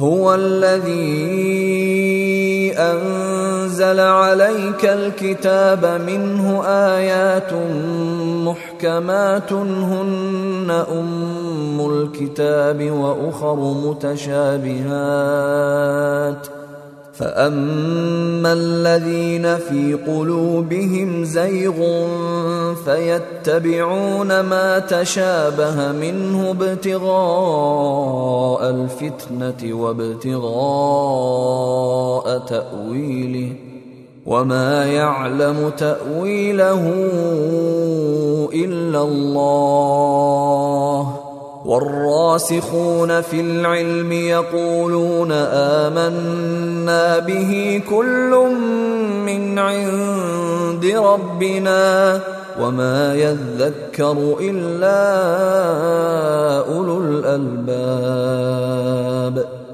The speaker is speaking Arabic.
هو الذي أنزل عليك الكتاب منه آيات محكمات هن أم الكتاب وأخر متشابهات. فأما الذين في قلوبهم زيغ فيتبعون ما تشابه منه ابتغاء الفتنه وابتغاء تأويله وما يعلم تأويله إلا الله والراسخون في العلم يقولون آمنا به كل من عند ربنا وما يذكر إلا الباب